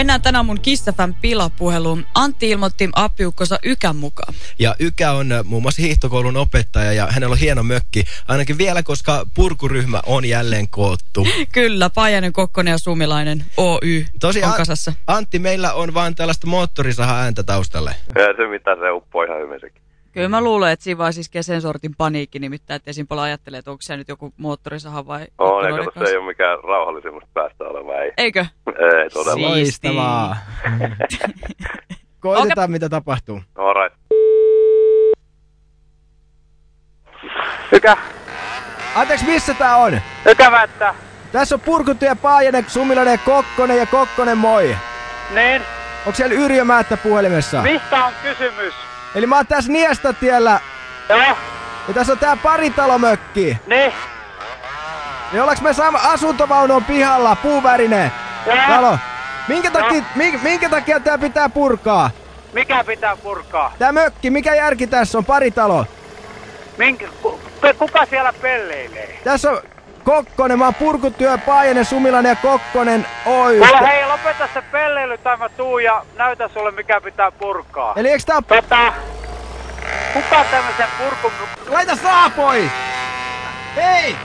Mennään tänään mun kissafän pilapuheluun. Antti ilmoitti appiukkonsa Ykän mukaan. Ja Ykä on äh, muun muassa hiihtokoulun opettaja ja hänellä on hieno mökki. Ainakin vielä, koska purkuryhmä on jälleen koottu. Kyllä, Pajanen, Kokkonen ja Sumilainen Oy Tosiaan, on kasassa. Antti, meillä on vaan tällaista moottorisaha ääntä taustalle. Ei se mitään, se uppoo ihan hyvin sekin. Kyllä mä luulen, että siinä vaan siis sen sortin paniikki nimittäin, että esim. paljon ajattelee, että onko se nyt joku moottorisaha vai... On, eikä se ei ole mikään rauhallisimmasta päästä oleva, ei. Eikö? Ei todella. Si- Siistiä. Loistavaa. Koitetaan, mitä tapahtuu. Alright. Mikä? Anteeksi, missä tää on? Ikävä, että... Tässä on Purkutyö, Paajanen, Sumilainen, Kokkonen ja Kokkonen moi. Niin? Onko siellä Yrjö Määttä puhelimessa? Mistä on kysymys? Eli mä oon tässä Niestatiellä Joo? ja tässä on tää paritalomökki. Niin? Ja ollaanko me sama asuntovaunu on pihalla, puuvärinen Joo? talo? Minkä takia, minkä, minkä takia tää pitää purkaa? Mikä pitää purkaa? Tää mökki, mikä järki tässä on? Paritalo. Minkä, kuka siellä pelleilee? Tässä on Kokkonen, mä oon Purkutyö, Paajanen, Sumilainen ja Kokkonen Oy. Kuule hei, lopeta se pelleily tai mä tuun ja näytä sulle mikä pitää purkaa. Eli eiks tää... Tota, kuka tämmösen purkun... Laita saa pois! Hei!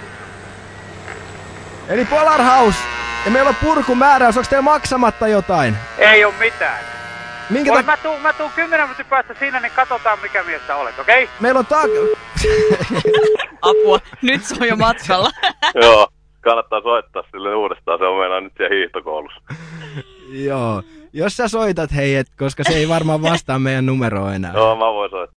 Eli Polar House. Ja meillä on purkumääräys, onko teillä maksamatta jotain? Ei oo mitään. Minkä Kuule, takia? mä tuun, mä tuun kymmenen minuutin päästä siinä, niin katsotaan mikä mies sä olet, okei? Okay? Meillä on tak... Apua, nyt se on jo matkalla. Joo, kannattaa soittaa sille uudestaan, se on meillä nyt siellä hiihtokoulussa. Joo. Jos sä soitat hei, et, koska se ei varmaan vastaa meidän numeroa enää. Joo, mä voin soittaa.